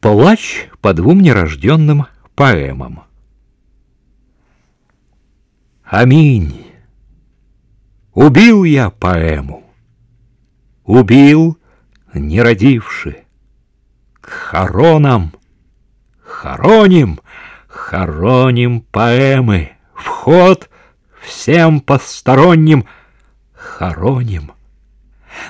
Плач по двум нерожденным поэмам. Аминь. Убил я поэму. Убил, не родивши. К хоронам, хороним, хороним поэмы. Вход всем посторонним хороним.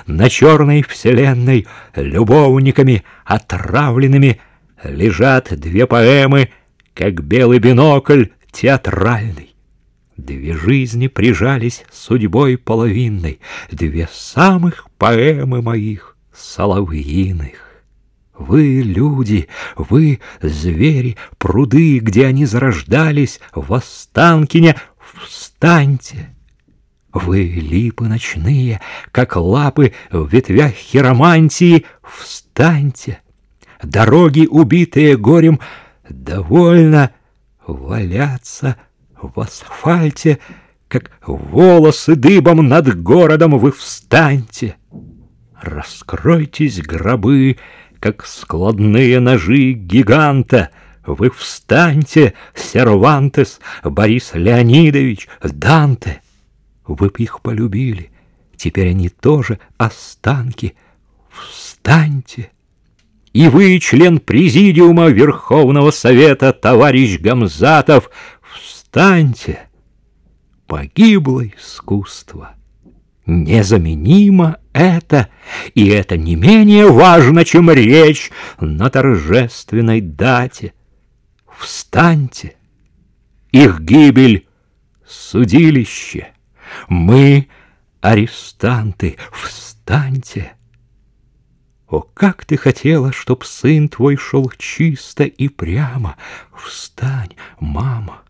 На черной вселенной любовниками отравленными Лежат две поэмы, как белый бинокль театральный. Две жизни прижались судьбой половинной, Две самых поэмы моих соловьиных. Вы, люди, вы, звери, пруды, где они зарождались, В Останкине встаньте! Вы, липы ночные, как лапы в ветвях хиромантии, встаньте! Дороги, убитые горем, довольно валяться в асфальте, как волосы дыбом над городом вы встаньте. Раскройтесь гробы, как складные ножи гиганта, вы встаньте, Сервантес, Борис Леонидович, Данте. Вы их полюбили, теперь они тоже останки. Встаньте! И вы, член Президиума Верховного Совета, товарищ Гамзатов, встаньте! Погибло искусство. Незаменимо это, и это не менее важно, чем речь на торжественной дате. Встаньте! Их гибель — судилище. Мы — арестанты. Встаньте! О, как ты хотела, чтоб сын твой шел чисто и прямо! Встань, мама!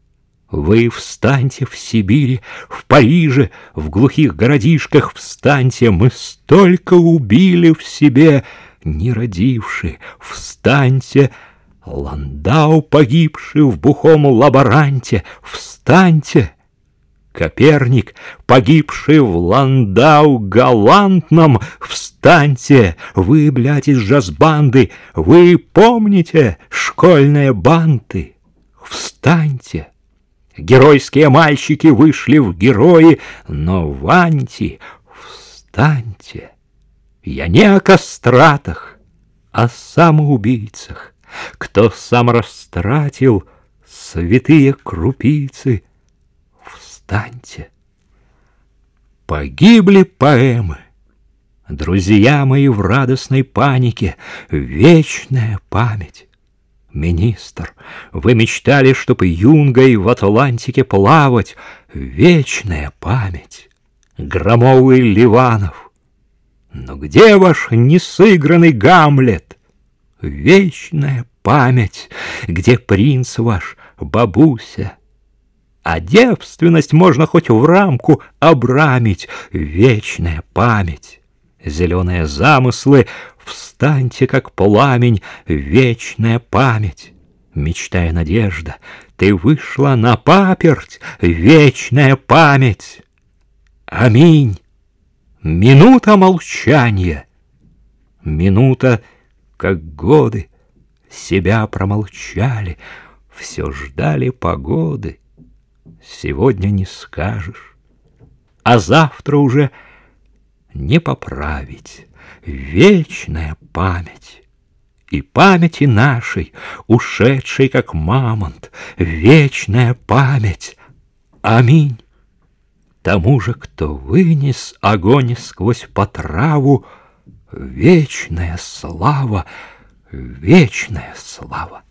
Вы встаньте в Сибири, в Париже, в глухих городишках встаньте, мы столько убили в себе, не родивши, встаньте, Ландау погибший в бухом лаборанте, встаньте, Коперник, погибший в Ландау галантном, встаньте, вы, блядь, из джаз-банды, вы помните школьные банты? Встаньте! Геройские мальчики вышли в герои, но Ванти, встаньте! Я не о кастратах, а о самоубийцах, кто сам растратил святые крупицы — встаньте. Погибли поэмы. Друзья мои в радостной панике, вечная память. Министр, вы мечтали, чтоб юнгой в Атлантике плавать, вечная память. Громовый Ливанов. Но где ваш несыгранный Гамлет? Вечная память, где принц ваш, бабуся, а девственность можно хоть в рамку обрамить, вечная память. Зеленые замыслы, встаньте, как пламень, вечная память. Мечтая надежда, ты вышла на паперть, вечная память. Аминь. Минута молчания. Минута, как годы, себя промолчали, все ждали погоды. Сегодня не скажешь, а завтра уже не поправить. Вечная память. И памяти нашей, ушедшей, как мамонт, вечная память. Аминь. Тому же, кто вынес огонь сквозь потраву, вечная слава, вечная слава.